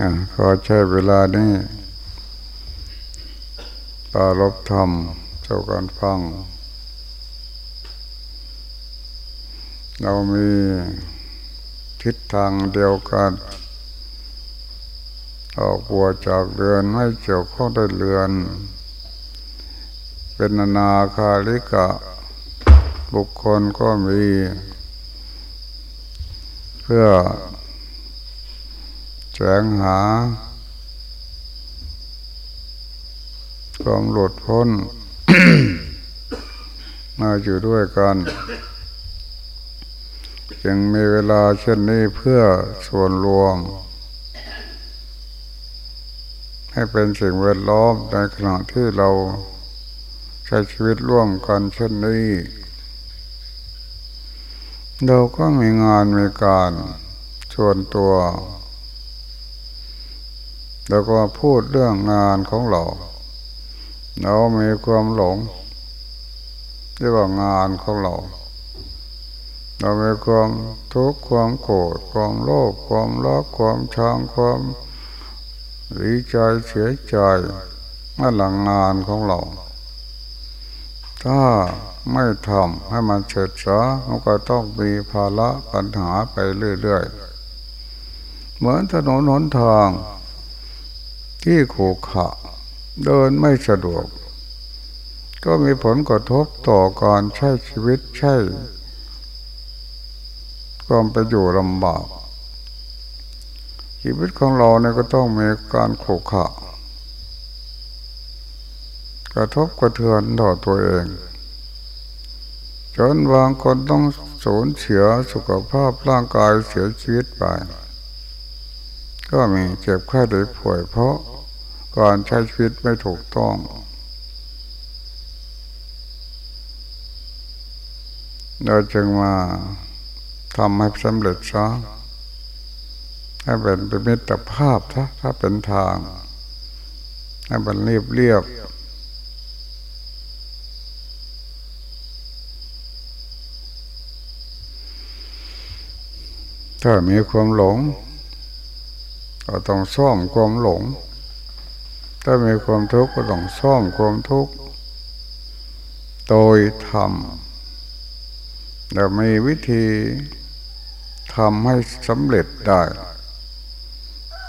อขอใช้เวลานี้ปารบธรรมเจ้าการฟัง เรามีทิศทางเดียวกัน ออกบัวจากเรือนไม่เกี่ยวข้องได้เรือน เป็นนาคาลิกะ บุคคลก็มี เพื่อ สวงหา ความหลุดพ้น มาอยู่ด้วยกัน จึงมีเวลาเช่นนี้เพื่อส่วนรวม ให้เป็นสิ่งแวดล้อมในขณะที่เราใช้ชีวิตร่วมกันเช่นนี้เราก็มีงานมีการชวนตัว แล้วก็พูดเรื่องงานของเรา เรามีความหลงเรียกว่างานของเรา เรามีความทุกข์ความโกรธความโลภความรักความชังความดีใจเสียใจนั่นหลังงานของเรา ถ้าไม่ทำให้มันเสร็จซะมันก็ต้องมีภาระปัญหาไปเรื่อยๆ เหมือนถนนหนทาง ที่ขูขะเดินไม่สะดวก ก็มีผลกระทบต่อการใช้ชีวิตใช้ความไปอยู่ลำบาก ชีวิตของเราเนี่ยก็ต้องมีการขูขะกระทบกระเทือนต่อตัวเอง จนบางคนต้องสูญเสียสุขภาพร่างกายเสียชีวิตไป ก็มีเจ็บไข้ได้ป่วยเพราะ การใช้ชีวิตไม่ถูกต้อง เราจึงมาทำให้สำเร็จซะให้เป็นเป็นมิตรภาพถ้าถ้าเป็นทาง ให้มันเรียบเรียบถ้ามีความหลง ก็ต้องซ่อมความหลง ถ้ามีความทุกข์ก็ต้องซ่อมความทุกข์โดยทำเรามีวิธีทำให้สำเร็จได้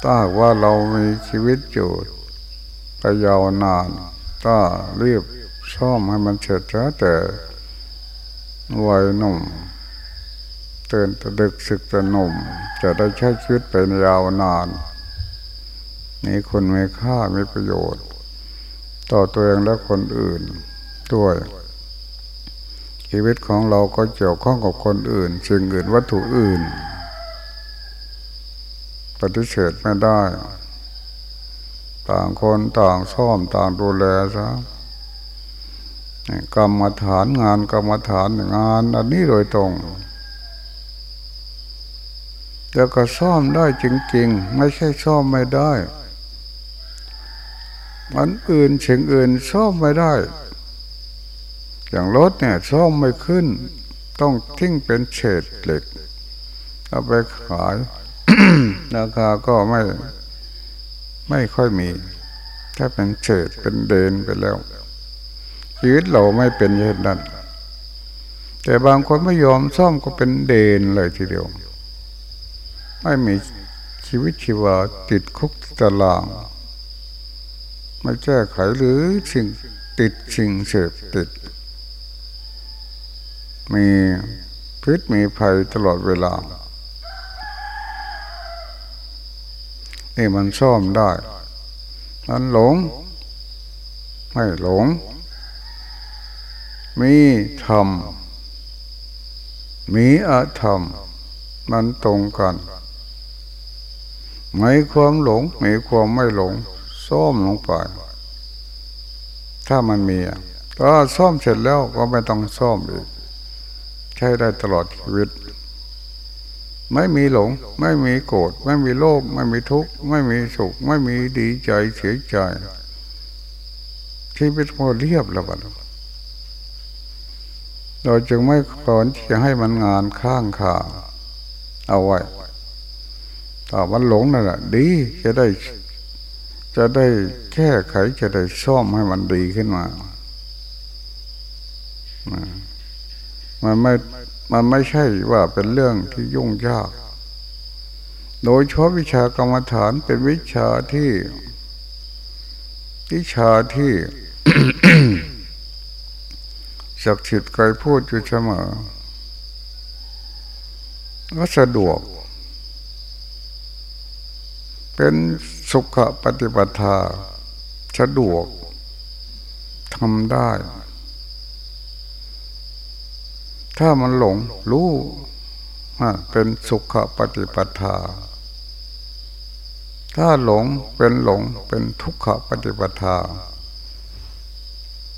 ถ้าว่าเรามีชีวิตอยู่ไปยาวนานถ้ารีบซ่อมให้มันเสร็จแล้วแต่วัยหนุ่มเตือนตะดึกศึกตะหนุ่ม จะได้ใช้ชีวิตไปยาวนาน มีคนมีค่ามีประโยชน์ ต่อตัวเองและคนอื่นด้วยชีวิตของเราก็เกี่ยวข้องกับคนอื่นสิ่งอื่นวัตถุอื่น ปฏิเสธไม่ได้ ต่างคนต่างซ่อมต่างดูแลซะกรรมฐานงานกรรมฐานงานอันนี้โดยตรงแล้วก็ซ่อมได้จริง ๆ ไม่ใช่ซ่อมไม่ได้ อันอื่นเชิงอื่นซ่อมไม่ได้ อย่างรถเนี่ยซ่อมไม่ขึ้น ต้องทิ้งเป็นเศษเหล็ก เอาไปขายราคาก็ไม่ไม่ค่อยมี ถ้าเป็นเศษเป็นเดนไปแล้วชีวิตเราไม่เป็นเช่นนั้น แต่บางคนไม่ยอมซ่อมก็เป็นเดนเลยทีเดียว ไม่มีชีวิตชีวาติดคุกตาราง ไม่แก้ไขหรือสิ่งติดสิ่งเสพติด มีพิษมีภัยตลอดเวลานี่มันซ่อมได้ มันหลง ไม่หลง มีธรรม มีอธรรม มันตรงกันมีความหลงมีความไม่หลง ซ่อมลงไปถ้ามันมีก็ซ่อมเสร็จแล้วก็ไม่ต้องซ่อมอีกใช้ได้ตลอดชีวิต ไม่มีหลง ไม่มีโกรธไม่มีโลภไม่มีทุกข์ไม่มีสุข ไม่มีดีใจเสียใจชีวิตพอเรียบแล้วบัดเราจึงไม่ควรที่จะให้มันงานข้างขาเอาไว้ถ้ามันหลงนั่นแหละดีจะได้ จะได้แก้ไขจะได้ซ่อมให้มันดีขึ้นมามันไม่ มันไม่ใช่ว่าเป็นเรื่องที่ยุ่งยาก โดยเฉพาะวิชากรรมฐานเป็นวิชาที่ วิชาที่ศักดิ์สิทธิ์เคยพูดอยู่เสมอว่าสะดวก เป็นสุขปฏิปทาสะดวกทำได้ ถ้ามันหลงรู้เป็นสุขปฏิปทา ถ้าหลงเป็นหลงเป็นทุกขปฏิปทา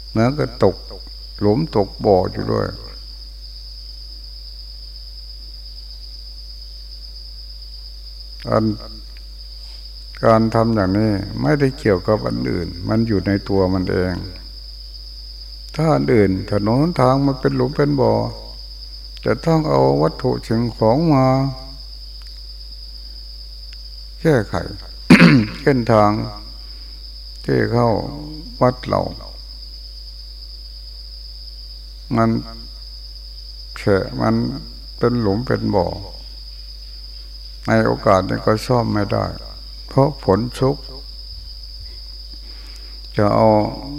เหมือนกับตกหลุมตกบ่ออยู่ด้วยการ การทำอย่างนี้ไม่ได้เกี่ยวกับอันอื่น มันอยู่ในตัวมันเอง ถ้าอันอื่นถนนทางมันเป็นหลุมเป็นบ่อจะต้องเอาวัตถุสิ่งของมาแก้ไขเส้นทางที่เข้าวัดเรา มันเฉะมันเป็นหลุมเป็นบ่อ ในโอกาสนี้ก็ซ่อมไม่ได้ เพราะผลชุกจะเอา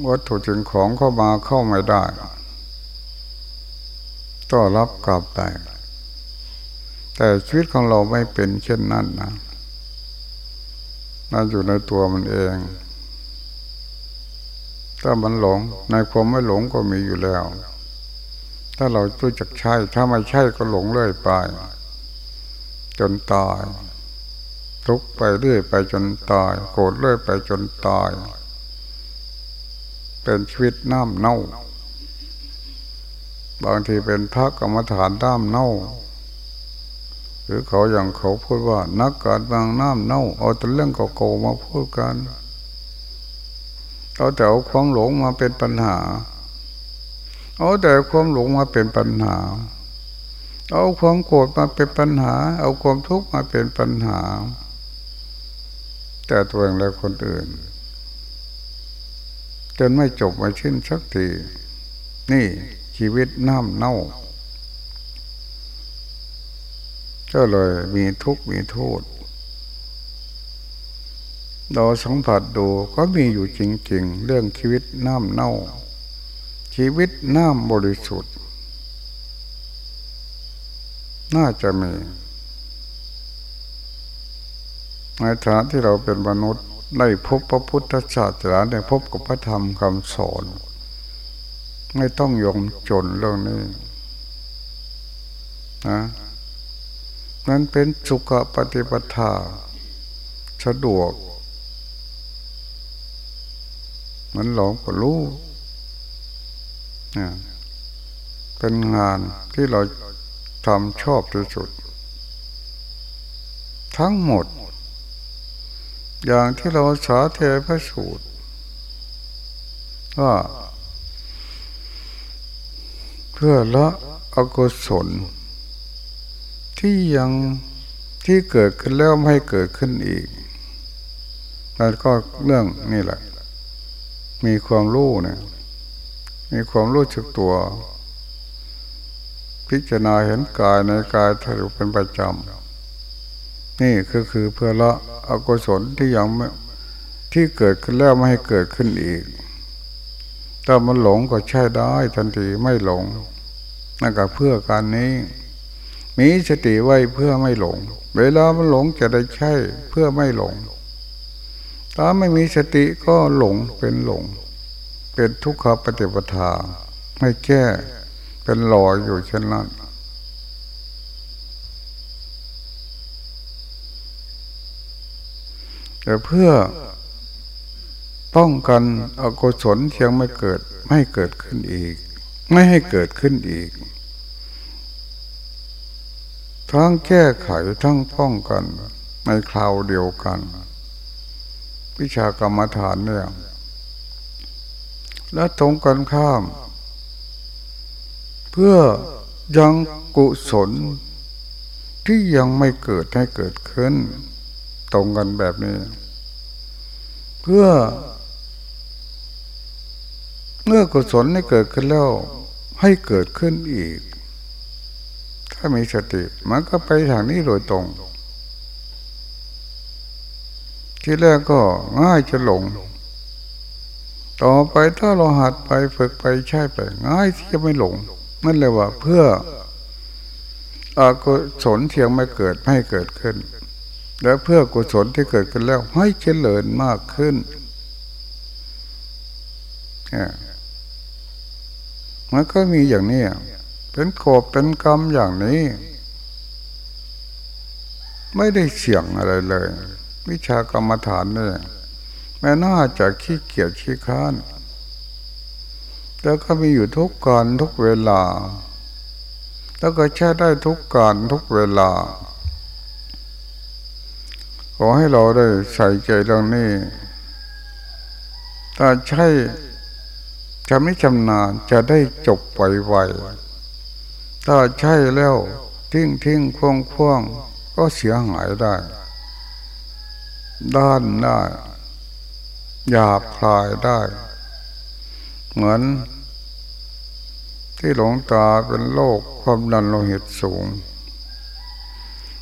วัตถุสิ่งของเข้ามาเข้าไม่ได้ก็รับกลับไปแต่ชีวิตของเราไม่เป็นเช่นนั้นนะนั่นอยู่ในตัวมันเอง ถ้ามันหลงในความไม่หลงก็มีอยู่แล้ว ถ้าเรารู้จักใช่ ถ้าไม่ใช่ก็หลงเรื่อยไป จนตาย ทุกไปเรื่อยไปจนตาย โกรธเรื่อยไปจนตาย เป็นชีวิตน้ำเน่า บางทีเป็นพระกรรมฐานน้ำเน่า หรือเขาอย่างเขาพูดว่า นักการบางน้ำเน่า เอาแต่เรื่องเก่าๆมาพูดกันเอาแต่เอาความหลงมาเป็นปัญหา เอาแต่ความหลงมาเป็นปัญหา เอาความโกรธมาเป็นปัญหา เอาความทุกข์มาเป็นปัญหา แต่ตัวเองและคนอื่น จนไม่จบไม่ชิ้นสักที นี่ชีวิตน้ำเน่า ก็เลยมีทุกข์มีโทษเราสัมผัสดูก็มีอยู่จริง ๆ เรื่องชีวิตน้ำเน่า ชีวิตน้ำบริสุทธิ์ น่าจะมี ในฐานะที่เราเป็นมนุษย์ได้พบพระพุทธศาสนาได้พบกับพระธรรมคำสอน ไม่ต้องยอมจนเรื่องนี้นะนั้นเป็นสุขปฏิปทาสะดวก มันหลงก็รู้เป็นงานที่เราทำชอบที่สุด ทั้งหมด อย่างที่เราสาเทพระสูตรว่าเพื่อละอกุศล ที่ยังที่เกิดขึ้นแล้วไม่เกิดขึ้นอีกแล้วก็เรื่องนี่แหละ มีความรู้เนี่ยมีความรู้สึกตัว พิจารณาเห็นกายในกายทะลุเป็นประจำ นี่คือคือเพื่อละอกุศลที่ยังไม่ที่เกิดขึ้นแล้วไม่ให้เกิดขึ้นอีก ถ้ามันหลงก็ใช่ได้ทันทีไม่หลงนั่นก็เพื่อการนี้ มีสติไว้เพื่อไม่หลง เวลามันหลงจะได้ใช่เพื่อไม่หลง ถ้าไม่มีสติก็หลงเป็นหลง เป็นทุกขปฏิปทาไม่แก้เป็นลอยอยู่เช่นนั้น แต่เพื่อป้องกันอกุศลเทียงไม่เกิดไม่เกิดขึ้นอีก ไม่ให้เกิดขึ้นอีก ทั้งแก้ไขทั้งป้องกันในคราวเดียวกัน วิชากรรมฐานเนี่ยและตรงกันข้าม เพื่อยังกุศลที่ยังไม่เกิดให้เกิดขึ้น ตรงกันแบบนี้ เพื่อ เมื่อกุศลได้เกิดขึ้นแล้ว ให้เกิดขึ้นอีก ถ้ามีสติมันก็ไปทางนี้โดยตรง ที่แรกก็ง่ายจะหลง ต่อไปถ้าเราหัดไปฝึกไปใช่ไป ง่ายที่จะไม่หลง นั่นเลยว่าเพื่ออกุศลเทียงไม่เกิดไม่เกิดขึ้น และเพื่อกุศลที่เกิดขึ้นแล้วให้เจริญมากขึ้นมันก็มีอย่างนี้เป็นโขบเป็นกรรมอย่างนี้ ไม่ได้เสี่ยงอะไรเลย วิชากรรมฐานเนี่ยแม้น่าจะขี้เกียจขี้ค้านแต่ก็มีอยู่ทุกการทุกเวลา แล้วก็ใช้ได้ทุกการทุกเวลา ขอให้เราได้ใส่ใจเรื่องนี้ ถ้าใช่จำไม่ชำนาญจะได้จบไวๆ ถ้าใช่แล้วทิ้งทิ้งควงควงก็เสียหายได้ ด้านได้หยาบคลายได้ เหมือน ที่หลงตาเป็นโรคความดันโลหิตสูง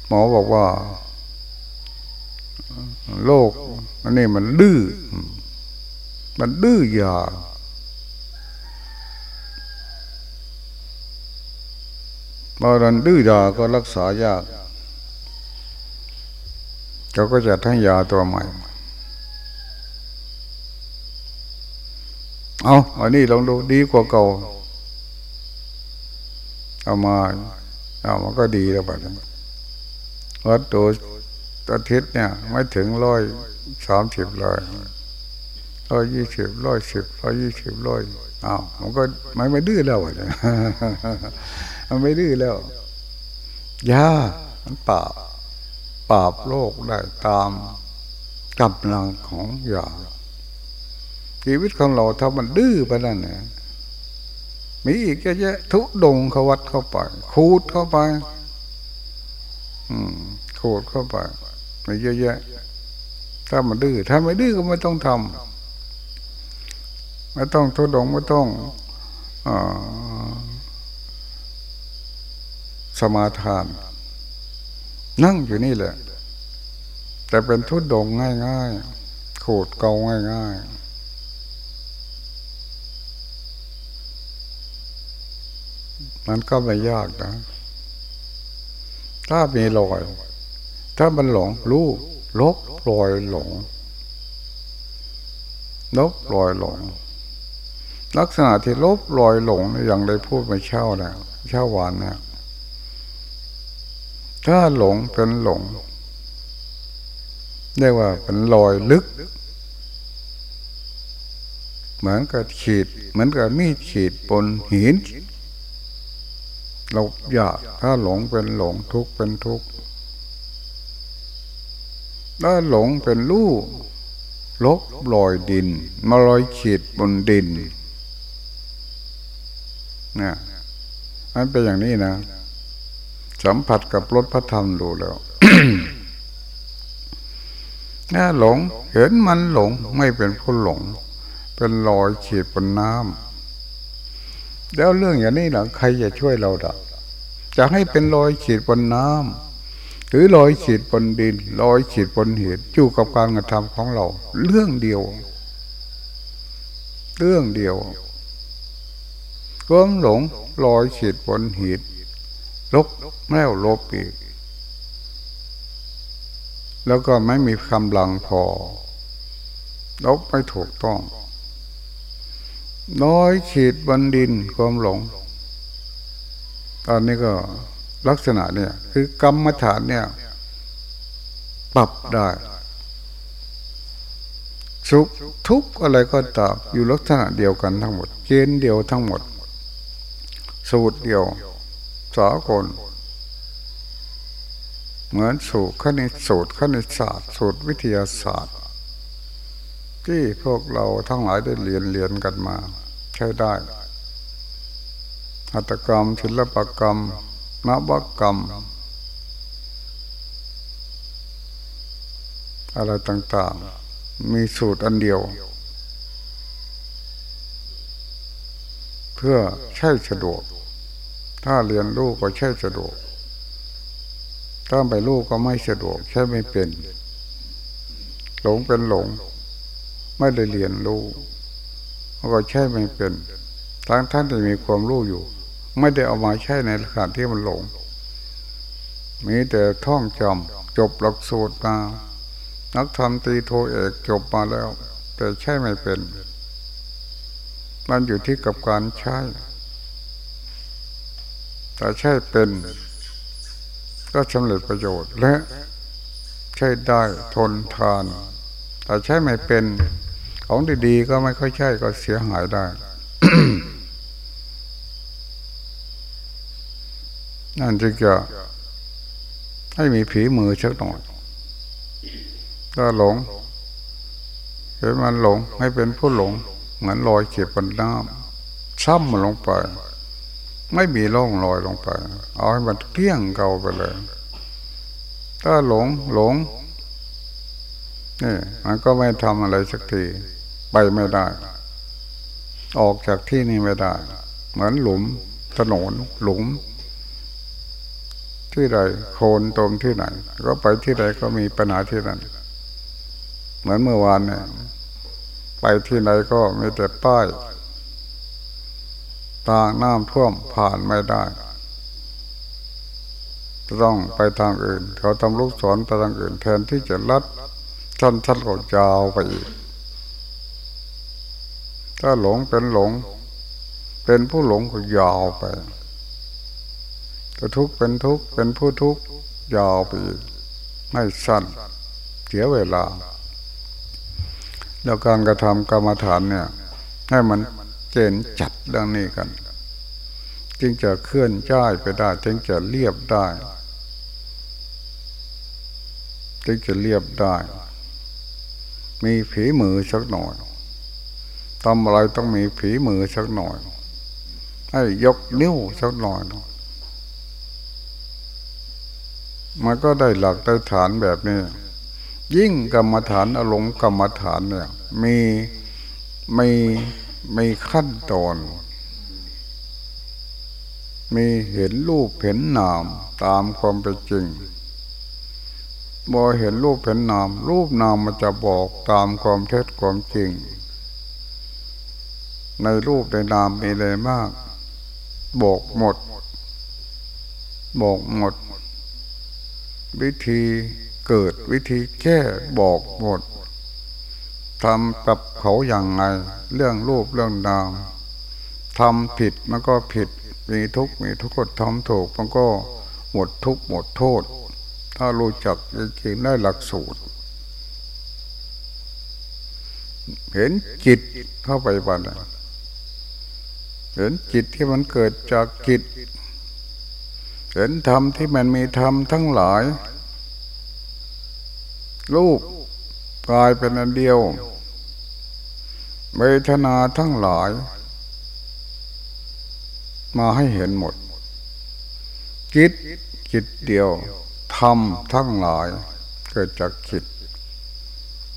หมอบอกว่า โรคอันนี้มันดื้อมันดื้อยาบาดันดื้อยาก็รักษายากเขาก็จะทั้งยาตัวใหม่ เอาอันนี้ลองดูดีกว่าเก่า เอามา เอามันก็ดีแล้วบัดนี้วัดตัว อาทิตย์เนี่ยไม่ถึงร้อยสามสิบร้อยร้อยยี่สิบร้อยสิบร้อยยี่สิบร้อยอ้าวมันก็ไม่ไม่ดื้อแล้วอะมันไม่ดื้อแล้วยามันปราบปราบโรคได้ตามกำลังของยาชีวิตของเราถ้ามันดื้อไปนั่นเนี่ยมีอีกเยอะแยะทุดงเขวัดเข้าไปคูดเข้าไป อืมคูดเข้าไป มีเยอะแยะถ้ามันดื้อถ้าไม่ดื้อก็ไม่ต้องทำไม่ต้องทุดงไม่ต้องอสมาทาน นั่งอยู่นี่แหละ แต่เป็นทุดงง่ายๆขูดเกาง่ายๆมันก็ไม่ยากนะ ถ้ามีรอย ถ้ามันหลงรู้ลบรอยหลงลบรอยหลง ลักษณะที่ลบรอยหลงอย่างได้พูดมาเช่าแล้วเช่าวานนะถ้าหลงเป็นหลงเรียกว่าเป็นรอยลึก เหมือนกับขีด เหมือนกับมีดขีดบนหินเราอยากถ้าหลงเป็นหลงทุกเป็นทุก ถ้าหลงเป็นลูกลบลอยดิน มาลอยขีดบนดินเนี่ยมันเป็นอย่างนี้นะสัมผัสกับรถพระธรรมดูแล้วถ้าหลง เห็นมันหลงไม่เป็นผู้หลง เป็นลอยขีดบนน้ำแล้วเรื่องอย่างนี้นะใครจะช่วยเราดัจะให้เป็นรอยขีดบนน้ำ หรือรอยขีดบนดินรอยขีดบนเหตุอยู่กับการกระทำของเรา เรื่องเดียว เรื่องเดียวความหลงรอยขีดบนเหตุลบแล้วลบอีก แล้วก็ไม่มีคำลังพอ ลบไม่ถูกต้องน้อยขีดบนดินความหลง ตอนนี้ก็ ลักษณะเนี่ย คือกรรมฐานเนี่ย ปรับได้ สุขทุกอะไรก็ตามอยู่ลักษณะเดียวกันทั้งหมด เกณฑ์เดียวทั้งหมด สูตรเดียวสากลเหมือนสูตรคณิตสูตรคณิตศาสตร์ สูตรวิทยาศาสตร์ ที่พวกเราทั้งหลายได้เรียนเรียนกันมา ใช้ได้หัตกรรมศิลปกรรม นวกรรม อะไรต่างๆ มีสูตรอันเดียว เพื่อใช้สะดวก ถ้าเรียนรู้ก็ใช้สะดวก ถ้าไปรู้ก็ไม่สะดวก ใช้ไม่เป็น หลงเป็นหลง ไม่ได้เรียนรู้ก็ใช่ไม่เป็นทั้งท่านที่มีความรู้อยู่ ไม่ได้เอามาใช้ในขณะที่มันหลง มีแต่ท่องจำจบหลักสูตรมา นักธรรมตีโทเอกจบมาแล้ว แต่ใช่ไม่เป็น มันอยู่ที่กับการใช้ แต่ใช่เป็น ก็สำเร็จประโยชน์และใช้ได้ทนทาน แต่ใช้ไม่เป็น ของดีๆก็ไม่ค่อยใช่ก็เสียหายได้ นั่นจึงจะให้มีผีมือชักหน่อยถ้าหลงเห็นมันหลงให้เป็นผู้หลง เหมือนลอยเก็บบนน้ำซ้ำมันลงไป ไม่มีร่องลอยลงไป เอาให้มันเพี้ยงเก่าไปเลย ถ้าหลงหลงนี่มันก็ไม่ทำอะไรสักทีไปไม่ได้ ออกจากที่นี่ไม่ได้ เหมือนหลุมถนนหลุม ที่ใดโคนตมที่ไหน ก็ไปที่ใดก็มีปัญหาที่นั้น เหมือนเมื่อวานเนี่ยไปที่ไหนก็มีแต่ป้ายตางน้ำท่วมผ่านไม่ได้ ต้องไปทางอื่น เขาทำลูกศรไปทางอื่น แทนที่จะลัดสั้นๆก็ยาวไปอีก ถ้าหลงเป็นหลง เป็นผู้หลงก็ยาวไป ก็ทุกข์เป็นทุกข์เป็นผู้ทุกข์ยาวไปไม่สั้นเสียเวลา แล้วการกระทำกรรมฐานเนี่ย ให้มันเจนจัดเรื่องนี้กัน จึงจะเคลื่อนย้ายไปได้ จึงจะเรียบได้ จึงจะเรียบได้ มีผีมือสักหน่อยทำอะไรต้องมีผีมือสักหน่อย ให้ยกนิ้วสักหน่อย มันก็ได้หลักได้ฐานแบบนี้ ยิ่งกรรมฐานอารมณ์กรรมฐานเนี่ย มีมีมีขั้นตอน มีเห็นรูปเห็นนามตามความเป็นจริงบอเห็นรูปเห็นนาม รูปนามมันจะบอกตามความเท็จความจริง ในรูปในนามมีอะไรมาก บอกหมด บอกหมด วิธีเกิดวิธีแก้บอกหมดทำกับเขาอย่างไงเรื่องรูปเรื่องนามทำผิดมันก็ผิด มีทุกมีทุกข์ทำถูกมันก็หมดทุกหมดโทษ ถ้ารู้จักจริงๆได้หลักสูตร เห็นจิตเข้าไปบ้านเห็นจิตที่มันเกิดจากจิต เห็นธรรมที่มันมีธรรมทั้งหลาย รูปกลายเป็นอันเดียว เวทนาทั้งหลาย มาให้เห็นหมดจิตจิตเดียวธรรมทั้งหลาย เกิดจากจิต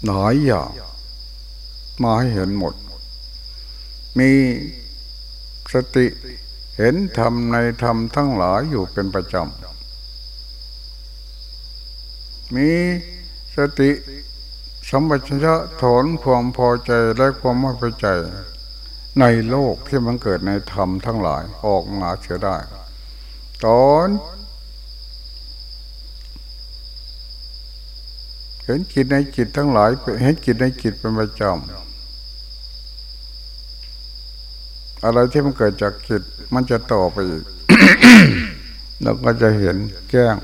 หลายอย่างมาให้เห็นหมด มีสติ เห็นธรรมในธรรมทั้งหลายอยู่เป็นประจำ มีสติสัมปชัญญะถอนความพอใจและความไม่พอใจ ในโลกที่มันเกิดในธรรมทั้งหลายออกมาเสียได้ ตอนเห็นจิตในจิตทั้งหลายเห็นจิตในจิตเป็นประจำ อะไรที่มันเกิดจากจิตมันจะต่อไปอีกเราก็จะเห็นแจ้ง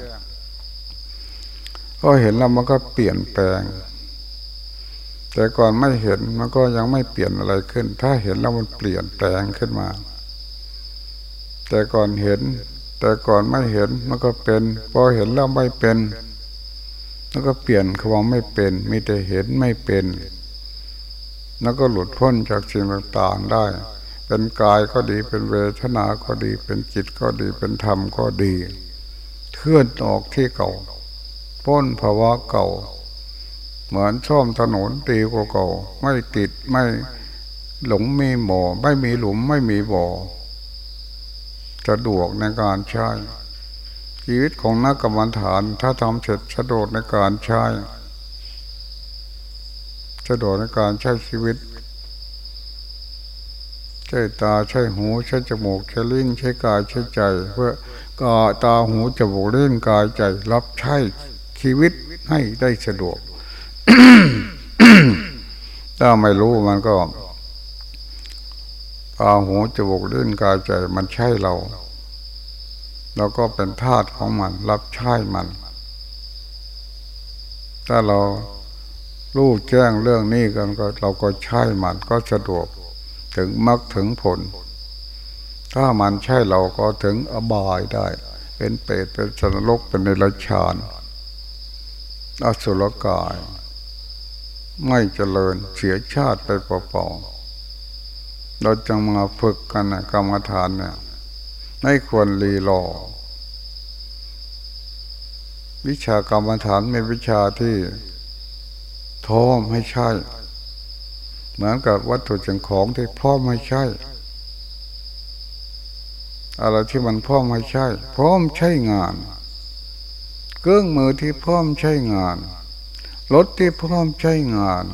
ก็เห็นแล้วมันก็เปลี่ยนแปลง แต่ก่อนไม่เห็นมันก็ยังไม่เปลี่ยนอะไรขึ้น ถ้าเห็นแล้วมันเปลี่ยนแปลงขึ้นมา แต่ก่อนเห็น แต่ก่อนไม่เห็นมันก็เป็น พอเห็นแล้วไม่เป็นแล้วก็เปลี่ยนคำว่าไม่เป็นมีแต่เห็นไม่เป็น แล้วก็หลุดพ้นจากสิ่งต่างๆได้ เป็นกายก็ดีเป็นเวทนาก็ดี เป็นจิตก็ดีเป็นธรรมก็ดีเคลื่อนออกที่เก่าพ้นภาวะเก่า เหมือนช่อมถนนตีกว่าเก่า ไม่ติดไม่หลงมีบ่อไม่มีหลุมไม่มีบ่อสะดวกในการใช้ชีวิตของนักกรรมฐาน ถ้าทำเสร็จสะดวกในการใช้สะดวกในการใช้ชีวิต ใช้ตาใช้หูใช้จมูกใช้ลิ้นใช้กายใช้ใจ เพื่อกาตาหูจมูกลิ้นกายใจรับใช้ชีวิตให้ได้สะดวกถ้าไม่รู้มันก็ตาหูจมูกลิ้นกายใจมันใช่เราเราก็เป็นทาสของมัน รับใช้มัน ถ้าเรารู้แจ้งเรื่องนี้กันก็เราก็ใช้มันก็สะดวก ถึงมรรคถึงผล ถ้ามันใช่เราก็ถึงอบายได้ เป็นเปรตเป็นสนรกเป็นในรชานอสุรกาย ไม่เจริญเสียชาติไปเปล่าๆเราจะมาฝึกกันนะกรรมฐานเนี่ยไม่ควรรีรอวิชากรรมฐานเป็นวิชาที่พร้อมให้ใช่ เหมือนกับวัตถุสิ่งของที่พร้อมให้ใช่ อะไรที่มันพร้อมให้ใช่ พร้อมใช้งาน เครื่องมือที่พร้อมใช้งานรถที่พร้อมใช้งาน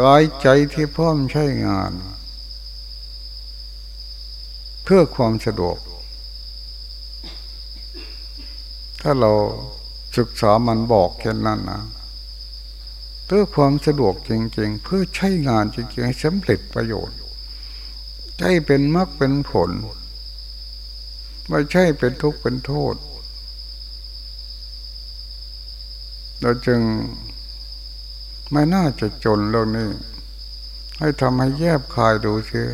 กายใจที่พร้อมใช้งาน เพื่อความสะดวก ถ้าเราศึกษามันบอกแค่นั้นนะ พื่อความสะดวกจริงๆ เพื่อใช้งานจริงๆให้สำเร็จประโยชน์ใช่เป็นมรรคเป็นผล ไม่ใช่เป็นทุกข์เป็นโทษ เราจึงไม่น่าจะจนเรื่องนี้ ให้ทำให้แยบคายดูเสียอ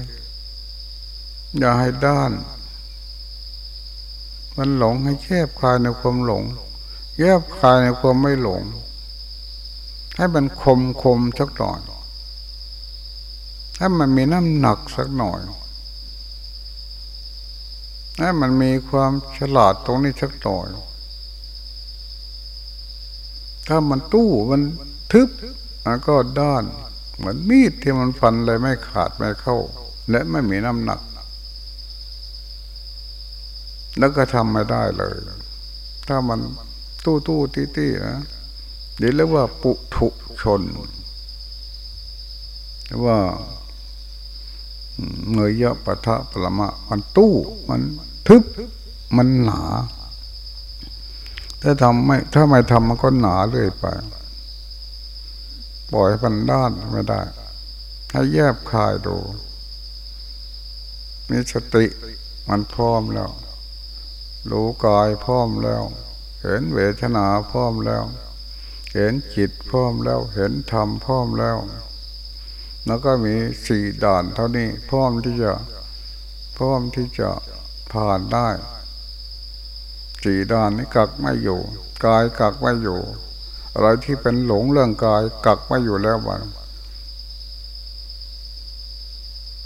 อย่าให้ด้าน มันหลงให้แคบคายในความหลง แยบคายในความไม่หลง ให้มันคมคมสักหน่อยให้มันมีน้ำหนักสักหน่อยให้มันมีความฉลาดตรงนี้สักหน่อยถ้ามันตู้มันทึบมันก็ด้าน เหมือนมีดที่มันฟันเลยไม่ขาดไม่เข้า และไม่มีน้ำหนัก แล้วก็ทำไม่ได้เลย ถ้ามันตู้ตู้ตี้ตี้นะ เดี๋ยวเรียกว่าปุถุชนหรือว่าเงยยะปะทะปรมะมันตู้มันทึบมันหนาถ้าทำไม่ถ้าไม่ทำมันก็หนาเรื่อยไป ปล่อยพันด้านไม่ได้ ให้แยบคายดูมีสติมันพร้อมแล้ว รู้กายพร้อมแล้ว เห็นเวทนาพร้อมแล้ว เห็นจิตพร้อมแล้วเห็นธรรมพร้อมแล้ว แล้วก็มีสี่ด่านเท่านี้พร้อมที่จะพร้อมที่จะผ่านได้สี่ด่านนี้กักไม่อยู่กายกักไม่อยู่อะไรที่เป็นหลงเรื่องกายกักไม่อยู่แล้วมัน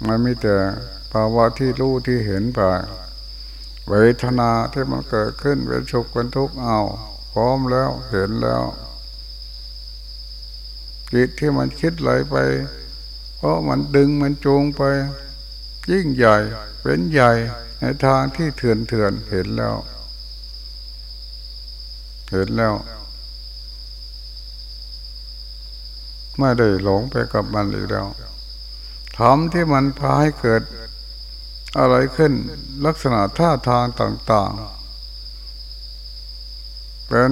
มันมีแต่ภาวะที่รู้ที่เห็นไปเวทนาที่มันเกิดขึ้นเป็นสุขเป็นทุกข์เอา พร้อมแล้วเห็นแล้ว จิตที่มันคิดไหลไป เพราะมันดึงมันจูงไป ยิ่งใหญ่เป็นใหญ่ในทางที่เถื่อนเถื่อนเห็นแล้ว เห็นแล้วไม่ได้หลงไปกับมันอีกแล้วทำที่มันพาให้เกิด อะไรขึ้นลักษณะท่าทางต่าง ๆ เป็น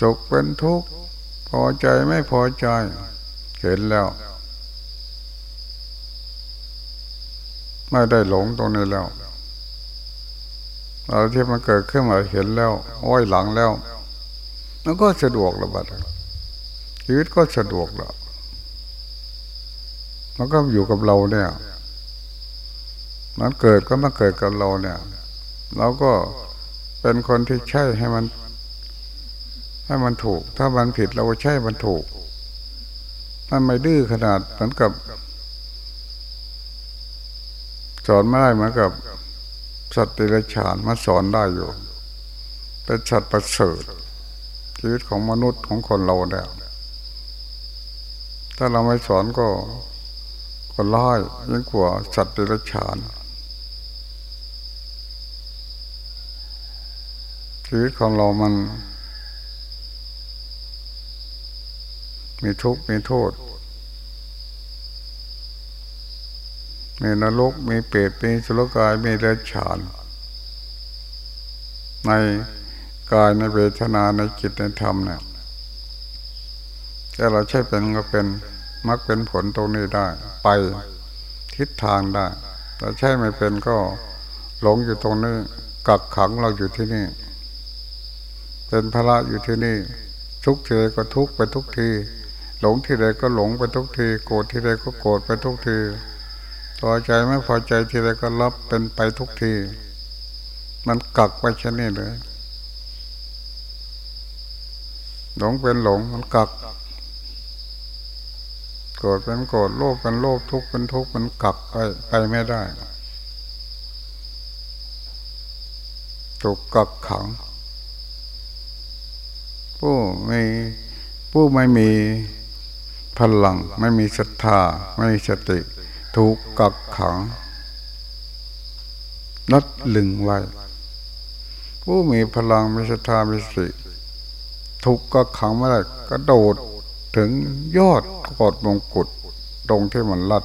สุขเป็นทุกข์ อใจไม่พอใจเห็นแล้ว ไม่ได้หลงตรงนี้แล้วอะไรที่มันเกิดขึ้นมาเห็นแล้วอ้อยหลังแล้วมันก็สะดวกแล้วบัดชีวิตก็สะดวกแล้วมันก็อยู่กับเราเนี่ย มันเกิดก็มาเกิดกับเราเนี่ย เราก็เป็นคนที่ใช่ให้มัน ให้มันถูก ถ้ามันผิดเราใช่มันถูกมันไม่ดื้อขนาดเหมือนกับ สอนไม่ได้เหมือนกับ สัตว์ติรฉานมาสอนได้อยู่ เป็นสัตว์ประเสริฐชีวิตของมนุษย์ของคนเราเนี่ยถ้าเราไม่สอนก็ก็ร้ายยิ่งกว่าสัตว์เดรัจฉานชีวิตของเรามัน มีทุกข์มีโทษ มีนรกมีเปรตมีสุรกายมีเดรัจฉาน ในกายในเวทนาในจิตในธรรมเนี่ยแต่เราใช่เป็นก็เป็นมักเป็นผลตรงนี้ได้ ไปทิศทางได้แต่ใช่ไม่เป็นก็หลงอยู่ตรงนี้กักขังเราอยู่ที่นี่ เป็นภาระอยู่ที่นี่ ทุกทีก็ทุกไปทุกที หลงที่ใดก็หลงไปทุกที โกรธที่ใดก็โกรธไปทุกทีพอใจไม่พอใจที่ใดก็รับเป็นไปทุกที มันกักไปเช่นนี้เลย หลงเป็นหลงมันกัก โกรธเป็นโกรธโลภเป็นโลภทุกข์เป็นทุกข์มันกลับไปไปไม่ได้ถูกกักขัง ผู้ไม่ผู้ไม่มี พลังไม่มีศรัทธา ไม่มีสติ ถูกกักขังนัดลึงไว้ ผู้มีพลังมีศรัทธามีสติถูกกักขังไม่ได้กระโดดถึงยอดกอดมงกุฎตรงที่มันลัด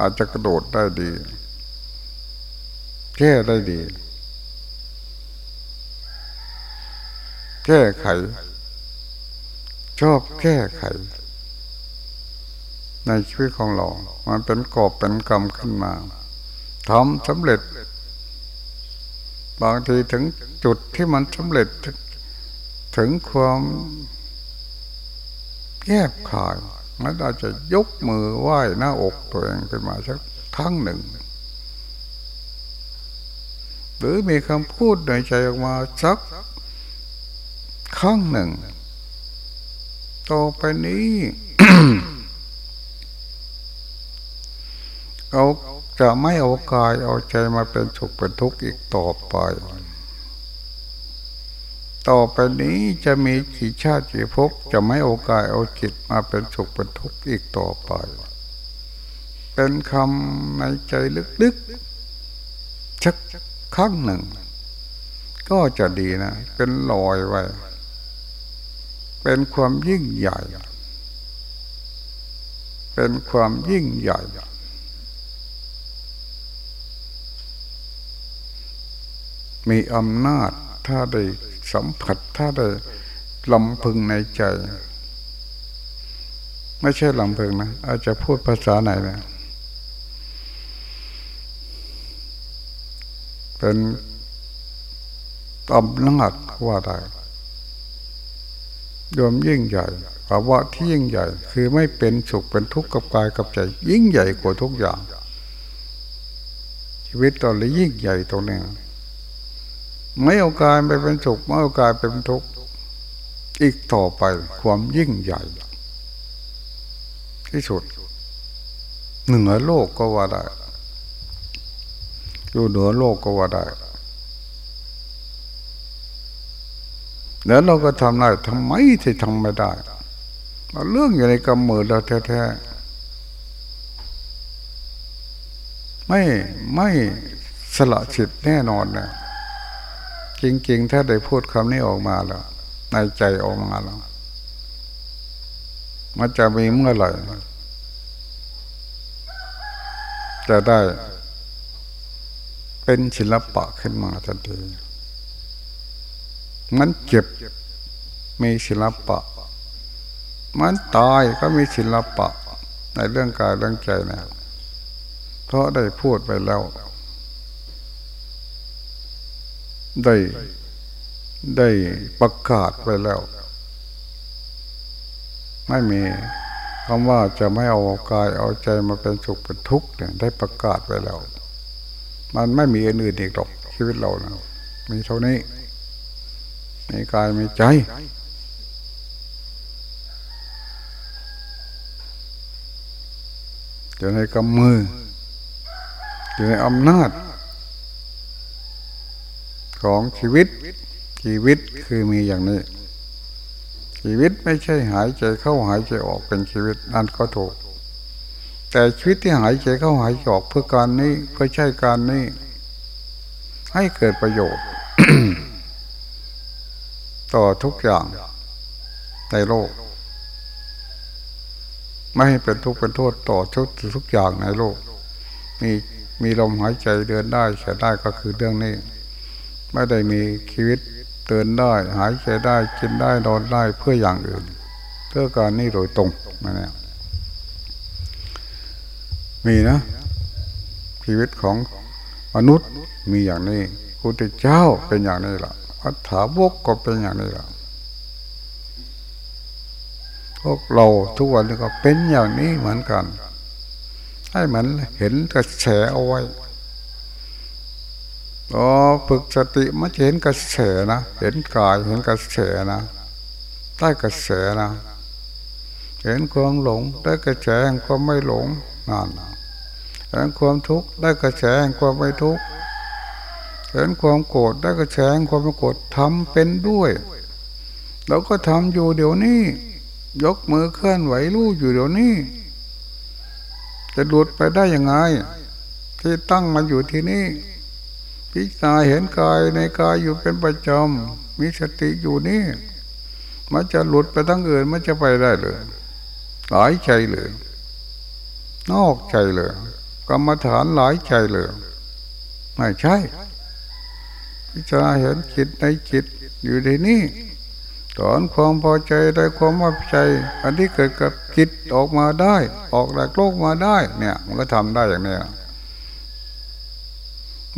อาจจะกระโดดได้ดีแก้ได้ดีแก้ไข ชอบแก้ไข ในชีวิตของเรา มันเป็นกอบเป็นกรรมขึ้นมาทำสำเร็จ บางทีถึงจุดที่มันสำเร็จ ถึงความแยบขายมันอาจจะยกมือไหว้หน้าอกตัวเองขึ้นมาสักครั้งหนึ่ง หรือมีคำพูดในใจออกมาสักครั้งหนึ่ง ต่อไปนี้ เราจะไม่เอากายเอาใจมาเป็นสุขเป็นทุกข์อีกต่อไป ต่อไปนี้จะมีกี่ชาติกี่ภพจะไม่โอากายเอาจิตมาเป็นสุขเป็นทุกข์อีกต่อไป เป็นคำในใจลึกๆชักครั้งหนึ่ง ก็จะดีนะ เป็นลอยไว้ เป็นความยิ่งใหญ่ เป็นความยิ่งใหญ่ มีอำนาจถ้าได้สัมผัสถ้าได้ลำพึงในใจ ไม่ใช่ลำพึงนะ อาจจะพูดภาษาไหนนะเป็นอำนาจว่าได้รวมยิ่งใหญ่ภาวะที่ยิ่งใหญ่ คือไม่เป็นสุขเป็นทุกข์กับกายกับใจ ยิ่งใหญ่กว่าทุกอย่าง ชีวิตตอนนี้ยิ่งใหญ่ตรงนี้ ไม่เอากายไปเป็นสุขไม่เอากายเป็นทุกข์อีกต่อไปความยิ่งใหญ่ ที่สุด เหนือโลกก็ว่าได้อยู่เหนือโลกก็ว่าได้แล้วเราก็ทำได้ทำไมที่ทำไม่ได้เรื่องอยู่ในกำมือเราแท้ๆไม่ไม่สละสิทธิ์แน่นอนเนี่ย จริง ๆ ถ้าได้พูดคำนี้ออกมาแล้วในใจออกมาแล้ว มันจะมีเมื่อไหร่จะได้เป็นศิลปะขึ้นมาทันทีมันเจ็บมีศิลปะ มันตายก็มีศิลปะ ในเรื่องกายเรื่องใจนะเพราะได้พูดไปแล้ว ได้ได้ประกาศไปแล้ว ไม่มีคำว่าจะไม่เอากายเอาใจมาเป็นสุขเป็นทุกข์เนี่ยได้ประกาศไปแล้ว มันไม่มีอื่นอีกหรอกชีวิตเรานะมีเท่านี้มีกายมีใจ อยู่ในกำมือ อยู่ในอำนาจ ของชีวิต ชีวิตคือมีอย่างนี้ ชีวิตไม่ใช่หายใจเข้าหายใจออกเป็นชีวิตนั่นก็ถูก แต่ชีวิตที่หายใจเข้าหายใจออกเพื่อการนี้เพื่อใช้การนี้ ให้เกิดประโยชน์ ต่อทุกอย่างในโลก ไม่ให้เป็นทุกข์เป็นโทษต่อทุกทุกอย่างในโลกมีมีลมหายใจเดินได้เสียได้ก็คือเรื่องนี้ ไม่ได้มีชีวิตเดินได้ หายใจได้กินได้นอนได้เพื่ออย่างอื่น เพื่อการนี้โดยตรงมาเนี่ยมีนะ ชีวิตของมนุษย์มีอย่างนี้พุทธเจ้าเป็นอย่างนี้ล่ะพัฒถาวกก็เป็นอย่างนี้ล่ะพวกเราทุกวันนี้ก็เป็นอย่างนี้เหมือนกัน ให้มันเห็นกระแสเอาไว้ อ๋อฝึกสติมันจะเห็นกระแสนะ เห็นกายเห็นกระแสนะได้กระแสนะ เห็นความหลงได้กระแสแห่งความไม่หลงนั่นเห็นความทุกข์ได้กระแสแห่งความไม่ทุกข์เห็นความโกรธได้กระแสแห่งความไม่โกรธทำเป็นด้วยเราก็ทำอยู่เดี๋ยวนี้ ยกมือเคลื่อนไหวรู้อยู่เดี๋ยวนี้ จะหลุดไปได้ยังไง ที่ตั้งมาอยู่ที่นี่ พิจารณาเห็นกายในกายอยู่เป็นประจำมีสติอยู่นี่ มันจะหลุดไปทั้งอื่นมันจะไปได้เลย หลายใจเลย นอกใจเลย กรรมฐานหลายใจเลย ไม่ใช่ พิจารณาเห็นจิตในจิตอยู่ในนี้ถอนความพอใจได้ความว่าใจ อันที่เกิดกับจิตออกมาได้ ออกจากโลกมาได้ เนี่ย มันก็ทำได้อย่างนี้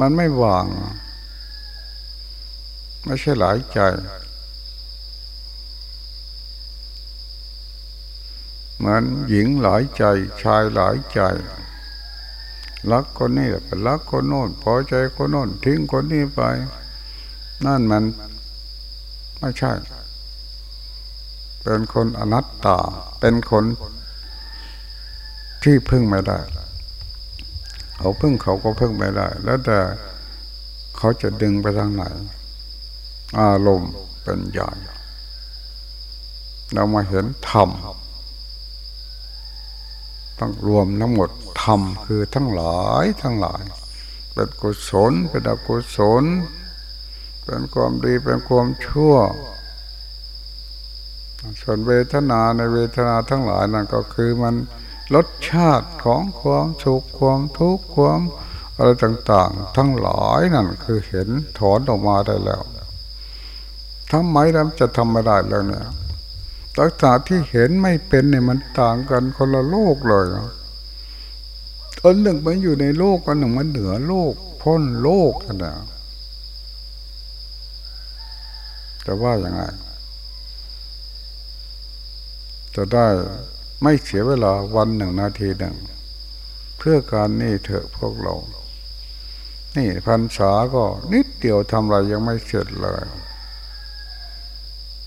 มันไม่วาง ไม่ใช่หลายใจ เหมือนหญิงหลายใจ ชายหลายใจรักคนนี้ไปรักคนโน้นพอใจคนโน้นทิ้งคนนี้ไป นั่นมันไม่ใช่ เป็นคนอนัตตา เป็นคนที่พึ่งไม่ได้ เขาพึ่งเขาก็พึ่งไม่ได้ แล้วแต่เขาจะดึงไปทางไหน อารมณ์เป็นใหญ่เรามาเห็นธรรมต้องรวมทั้งหมดธรรมคือทั้งหลายทั้งหลาย เป็นกุศลเป็นอกุศล เป็นความดีเป็นความชั่ว ส่วนเวทนาในเวทนาทั้งหลายนั่นก็คือมัน รสชาติของความสุขความทุกข์ความอะไรต่างๆ ทั้งหลายนั่นคือเห็นถอนออกมาได้แล้วทำไมเราจะทำไม่ได้แล้วเนี่ยลักษณะที่เห็นไม่เป็นเนี่ยมันต่างกันคนละโลกเลยอันหนึ่งมันอยู่ในโลกอันหนึ่งมันเหนือโลกพ้นโลกนะจะว่าอย่างไงจะได้ ไม่เสียเวลาวันหนึ่งนาทีหนึ่ง เพื่อการนี่เถอะพวกเรา นี่พันษาก็นิดเดียวทำอะไรยังไม่เสร็จเลย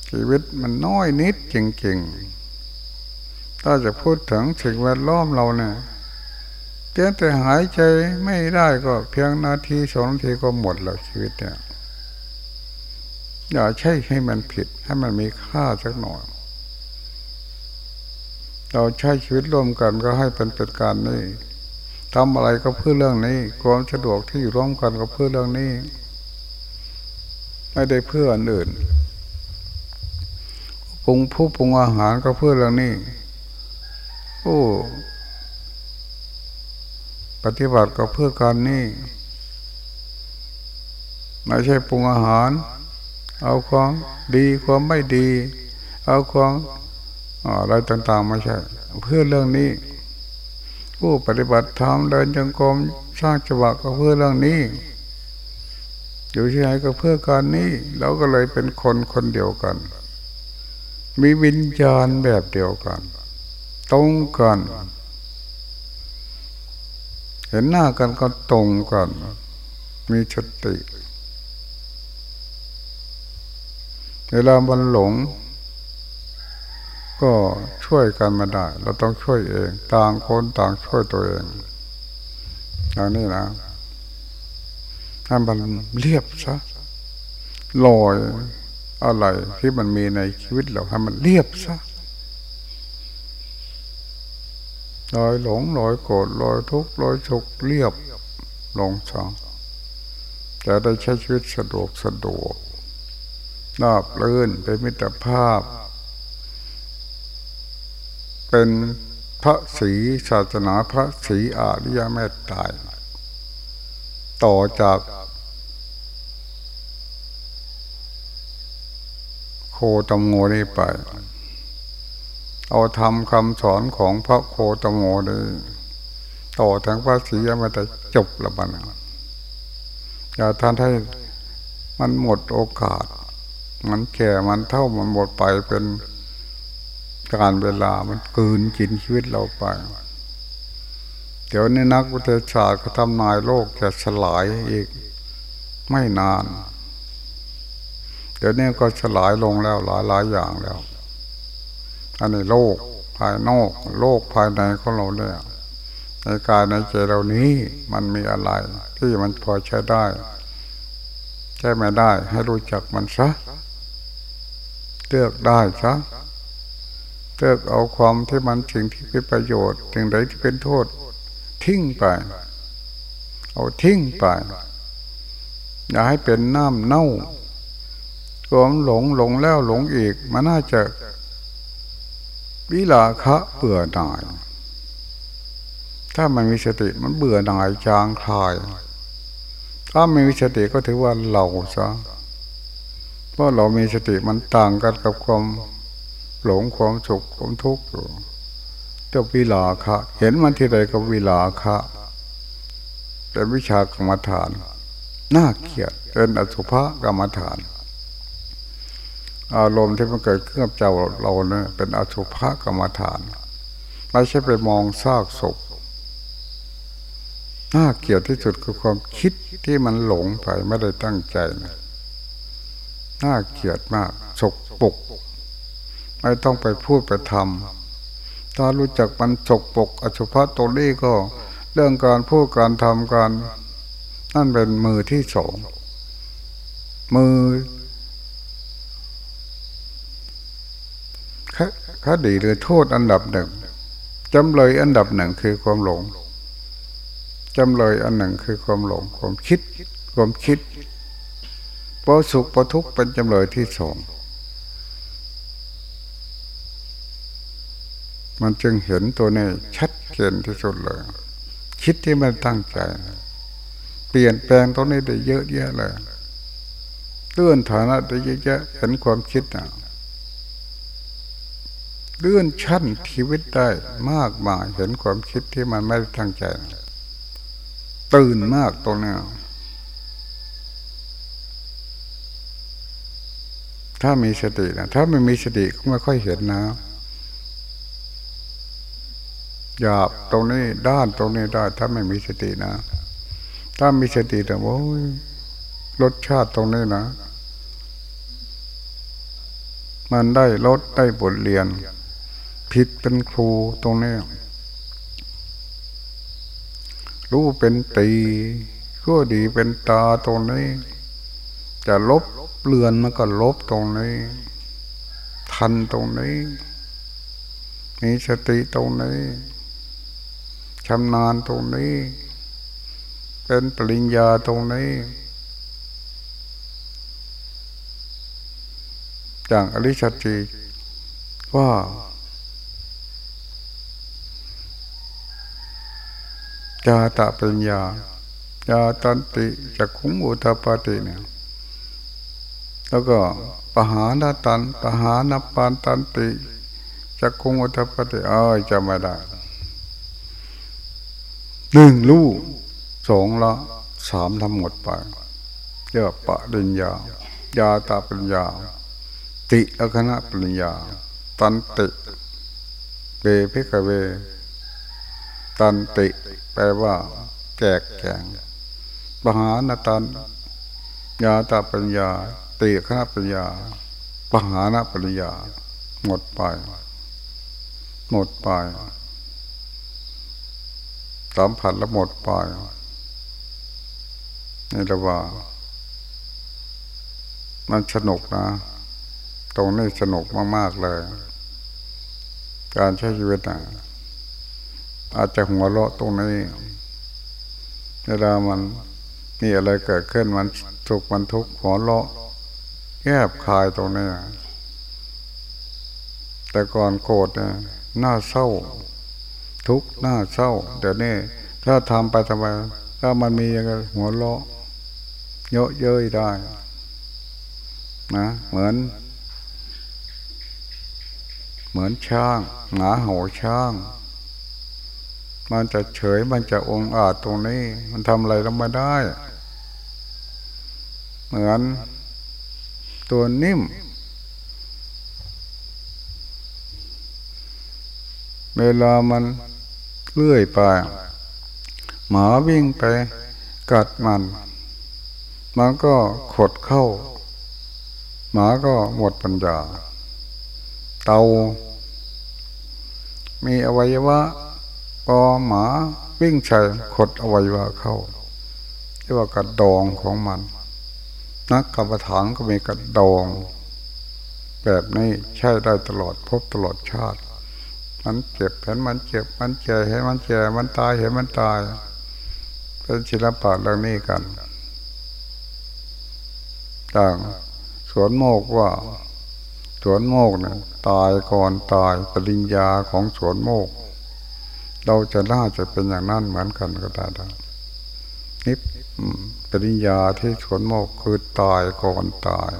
ชีวิตมันน้อยนิดจริงๆ ถ้าจะพูดถึงสิ่งแวดล้อมเราเนี่ยเพียงแต่หายใจไม่ได้ก็เพียงนาทีสองนาทีก็หมดแล้วชีวิตเนี่ยอย่าใช่ให้มันผิดให้มันมีค่าสักหน่อย เราใช้ชีวิตร่วมกันก็ให้เป็นเป็นการนี้ทำอะไรก็เพื่อเรื่องนี้ ความสะดวกที่อยู่ร่วมกันก็เพื่อเรื่องนี้ ไม่ได้เพื่ออันอื่นปรุงผู้ปรุงอาหารก็เพื่อเรื่องนี้โอ้ปฏิบัติก็เพื่อการนี้ไม่ใช่ปรุงอาหาร เอาความดีความไม่ดี เอาความ อะไรต่างๆไม่ใช่ เพื่อเรื่องนี้ ผู้ปฏิบัติธรรมเดินจงกรมสร้างจังหวะก็เพื่อเรื่องนี้ อยู่ที่ไหนก็เพื่อการนี้เราก็เลยเป็นคนคนเดียวกัน มีวิญญาณแบบเดียวกัน ตรงกันเห็นหน้ากันก็ตรงกัน มีสติ เวลามันหลง ก็ช่วยกันมาได้ เราต้องช่วยเอง ต่างคนต่างช่วยตัวเองอย่างนี้นะให้มันเรียบซะลอยอะไรที่มันมีในชีวิตเราให้มันเรียบซะลอยหลงลอยโกรธลอยทุกข์ลอยฉุกเรียบลงซะจะได้ใช้ชีวิตสะดวกสะดวกนาบลื่นเป็นมิตรภาพ เป็นพระศรีศาสนาพระศรีอาริยเมตไตรต่อจากโคตมโมนี่ไป เอาทำคำสอนของพระโคตมโมนี่ต่อทั้งพระศรีอมตะจบละบันอย่าท่านให้มันหมดโอกาส มันแก่มันเท่ามันหมดไปเป็น การเวลามันกืนกินชีวิตเราไป เดี๋ยวนี้นักวิทยาศาสตร์ก็ทำนายโลกจะสลายอีกไม่นาน เดี๋ยวนี้ก็สลายลงแล้วหลายหลายอย่างแล้ว อันนี้โลกภายนอกโลกภายในของเราเนี่ยในกายในใจเรานี้มันมีอะไร ที่มันพอใช้ได้ ใช้ไม่ได้ ให้รู้จักมันซะเลือกได้ซะ เลือกเอาความที่มันสิ่งที่เป็นประโยชน์สิ่งใดที่เป็นโทษ ทิ้งไป เอาทิ้งไป อย่าให้เป็นน้ำเน่าความหลงหลงแล้วหลงอีก มันน่าจะ วิลาคะเบื่อหน่าย ถ้ามันมีสติมันเบื่อหน่ายจางคลาย ถ้าไม่มีสติก็ถือว่าเราซะเพราะเรามีสติมันต่างกันกับความ หลงความสุขความทุกข์อยู่เจ้าวิลาคะ เห็นมันที่ใดก็วิลาคะเป็นวิชากรรมฐานน่าเกลียดเป็นอสุภกรรมฐาน อารมณ์ที่มันเกิดขึ้นกับเจ้าเราเนี่ยเป็นอสุภกรรมฐานไม่ใช่ไปมองซากศพน่าเกลียดที่สุดคือความคิดที่มันหลงไปไม่ได้ตั้งใจนะน่าเกลียดมากสกปก ไม่ต้องไปพูดไปทำถ้ารู้จักมันสกปกอสุภะตัวนี้ก็เรื่องการพูดการทำการนั่นเป็นมือที่สองมือคดีหรือโทษอันดับหนึ่งจำเลยอันดับหนึ่งคือความหลงจำเลยอันหนึ่งคือความหลงความคิด ความคิดพอสุขพอทุกข์เป็นจำเลยที่สอง มันจึงเห็นตัวนี้ชัดเจนที่สุดเลย คิดที่มันตั้งใจ เปลี่ยนแปลงตัวนี้ได้เยอะแยะเลยเลื่อนฐานะได้เยอะแยะเห็นความคิดนะเลื่อนชั้นชีวิตได้มากมายเห็นความคิดที่มันไม่ตั้งใจตื่นมากตรงนี้ถ้ามีสตินะถ้าไม่มีสติก็ไม่ค่อยเห็นนะ หยาบตรงนี้ด้านตรงนี้ได้ถ้าไม่มีสตินะ ถ้ามีสติแต่โอ้ยรสชาติตรงนี้นะ มันได้ลดได้บทเรียน ผิดเป็นครูตรงนี้รู้เป็นตีก็ดีเป็นตาตรงนี้ จะลบเลือนมันก็ลบตรงนี้ ทันตรงนี้ มีสติตรงนี้ ชำนาญตรงนี้ เป็นปริญญาตรงนี้อย่างอริชติว่า จาตะปัญญา จาตันติจักขุงอุทปาติเนี่ยแล้วก็ปหานตันปหานปานตันติจักขุงอุทปาติเอ้ยจำไม่ได้ หนึ่งลูกสองละสามทำหมดไปเรียกปะริญญายาตาปัญญา ติอคณะปัญญา ตันติเบพกเว ตันติ แปลว่า แจกแกงปหานตันยาตาปัญญา ติคณะปัญญาปหานปัญญา หมดไป หมดไป สัมผัสแล้วหมดไปนี่แหละว่า มันสนุกนะ ตรงนี้สนุกมาก ๆ เลย การใช้ชีวิตนะอาจจะหัวเราะตรงนี้เวลามันมีอะไรเกิดขึ้นมันสุขมันทุกข์หัวเราะแยบคายตรงนี้แต่ก่อนโกรธน่าเศร้า ทุกข์น่าเศร้าเดี๋ยวนี้ถ้าทำไปทำไมถ้ามันมีอย่างหัวเราะเยอะเย้ยได้นะเหมือน เหมือนช้างหมาห่าช้าง มันจะเฉยมันจะองอาจตรงนี้ มันทำอะไรลงมาได้ เหมือนตัวนิ่มเวลามัน เลื่อยไปหมาวิ่งไปกัดมัน มันก็ขดเข้า หมาก็หมดปัญญา เตา มีอวัยวะพอหมาวิ่งใส่ขดอวัยวะเข้าเรียกว่ากระดองของมัน นักกรรมฐานก็มีกระดอง แบบนี้ใช้ได้ตลอดพบตลอดชาติ มันเจ็บเห็นมันเจ็บ มันแก่เห็นมันแก่มันตายเห็นมันตาย เป็นศิลปะเรื่องนี้กันต่างสวนโมกว่า สวนโมกเนี่ยตายก่อนตายปริญญาของสวนโมก เราจะน่าจะเป็นอย่างนั้นเหมือนกันก็ได้นิพปริญญาที่สวนโมกคือตายก่อนตาย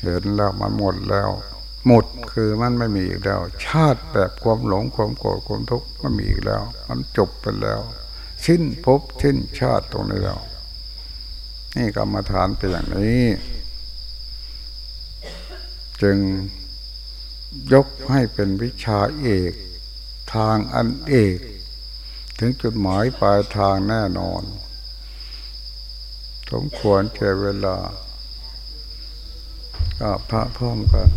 เห็นแล้วมันหมดแล้ว หมดคือมันไม่มีอีกแล้ว ชาติแบบความหลงความโกรธความทุกข์ไม่มีอีกแล้ว มันจบไปแล้ว สิ้นภพสิ้นชาติตรงนี้แล้ว นี่กรรมฐานเป็นอย่างนี้ จึงยกให้เป็นวิชาเอกทางอันเอก ถึงจุดหมายปลายทางแน่นอน สมควรแก่เวลาก็พระพร้อมกัน